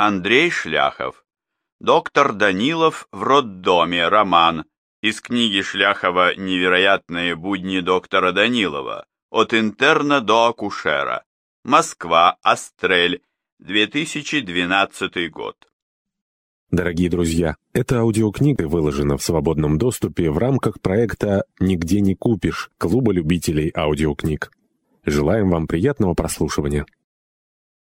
Андрей Шляхов. Доктор Данилов в роддоме. Роман. Из книги Шляхова «Невероятные будни доктора Данилова. От интерна до акушера». Москва. Астрель. 2012 год. Дорогие друзья, эта аудиокнига выложена в свободном доступе в рамках проекта «Нигде не купишь» Клуба любителей аудиокниг. Желаем вам приятного прослушивания.